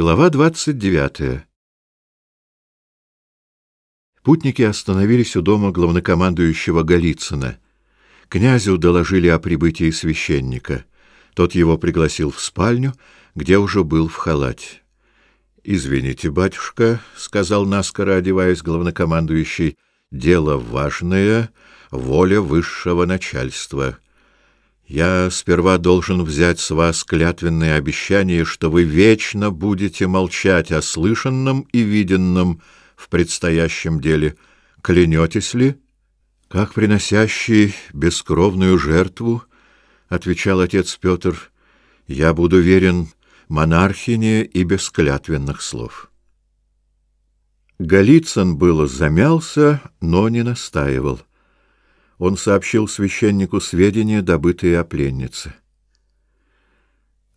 Глава 29. Путники остановились у дома главнокомандующего Голицына. Князю доложили о прибытии священника. Тот его пригласил в спальню, где уже был в халате. «Извините, батюшка», — сказал наскоро, одеваясь главнокомандующий, — «дело важное, воля высшего начальства». Я сперва должен взять с вас клятвенное обещание, что вы вечно будете молчать о слышанном и виденном в предстоящем деле. Клянетесь ли? Как приносящий бескровную жертву, — отвечал отец Петр, — я буду верен монархине и без клятвенных слов. Голицын было замялся, но не настаивал он сообщил священнику сведения, добытые о пленнице.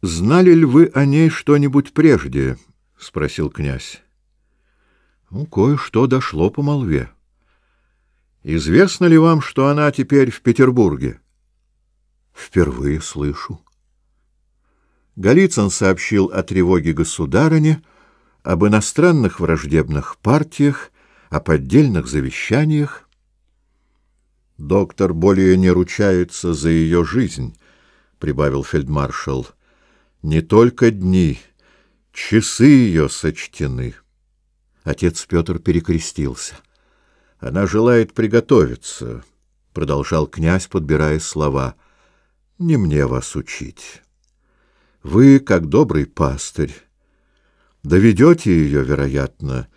«Знали ли вы о ней что-нибудь прежде?» — спросил князь. «Ну, кое-что дошло по молве. Известно ли вам, что она теперь в Петербурге?» «Впервые слышу». Голицын сообщил о тревоге государыне, об иностранных враждебных партиях, о поддельных завещаниях, «Доктор более не ручается за ее жизнь», — прибавил фельдмаршал. «Не только дни, часы ее сочтены». Отец Петр перекрестился. «Она желает приготовиться», — продолжал князь, подбирая слова. «Не мне вас учить. Вы, как добрый пастырь, доведете ее, вероятно,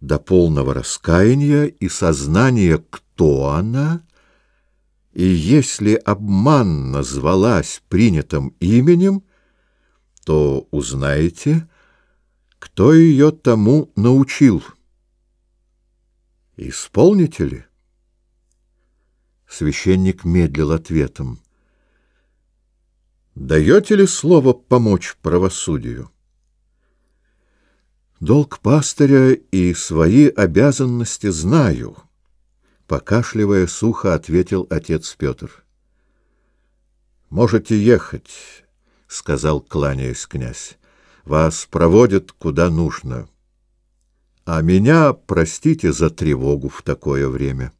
до полного раскаяния и сознания, кто она — и если обман назвалась принятым именем, то узнаете, кто ее тому научил. Исполните ли? Священник медлил ответом. Даете ли слово помочь правосудию? Долг пастыря и свои обязанности знаю — Покашливая сухо ответил отец Петр. «Можете ехать», — сказал, кланяясь князь. «Вас проводят куда нужно. А меня, простите за тревогу в такое время».